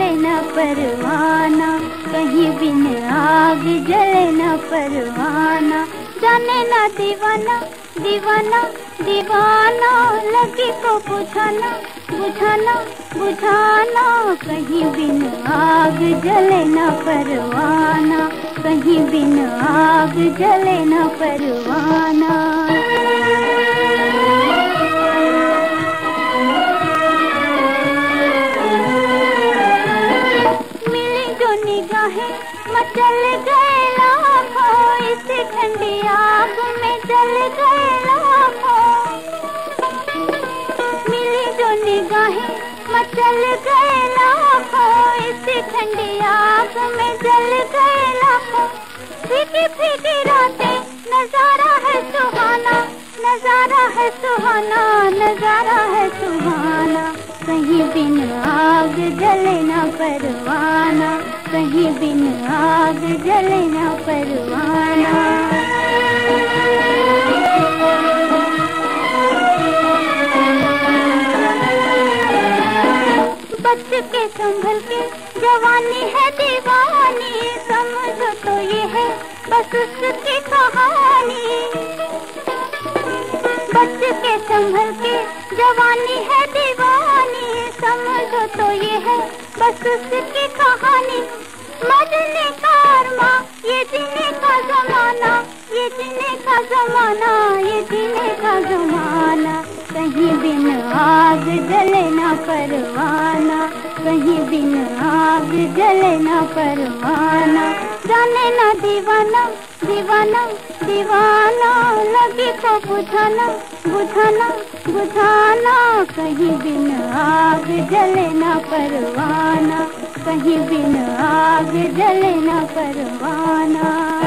जले न परवाना, कहीं बिन आग जले न परवाना। जाने ना दीवाना दीवाना दीवाना, लगी को बुझाना बुझाना बुझाना। कहीं बिन आग जले न परवाना, कहीं बिन आग जले न परवाना। निगाहें मचल गए लाखों, इस ठंडी आग में जल गए लाखों। मिली जो निगाहें मचल गए लाखों, इस ठंडी आग में जल गए लाखों। फीकी फीकी रातें, नज़ारा है सुहाना, नज़ारा है सुहाना, नज़ारा है सुहाना। कहीं बिन आग जले ना परवाना। कहीं बिन आग जले ना परवाना। बच के संभल के जवानी है दीवानी, समझो तो ये है बस उसकी कहानी। बच के संभल के जवानी है दीवानी, समझो तो ये है बस उसकी कहानी। मरने का अरमा, ये जीने का जमाना, ये जीने का जमाना, ये जीने का जमाना। कहीं बिन आग जले ना परवाना, कहीं बिन आग जले ना परवाना। जाने ना दीवाना दीवाना दीवाना। को बुझाना बुझाना बुझाना। कहीं बिन आग जले ना परवाना। कहीं बिन आग जले ना परवाना।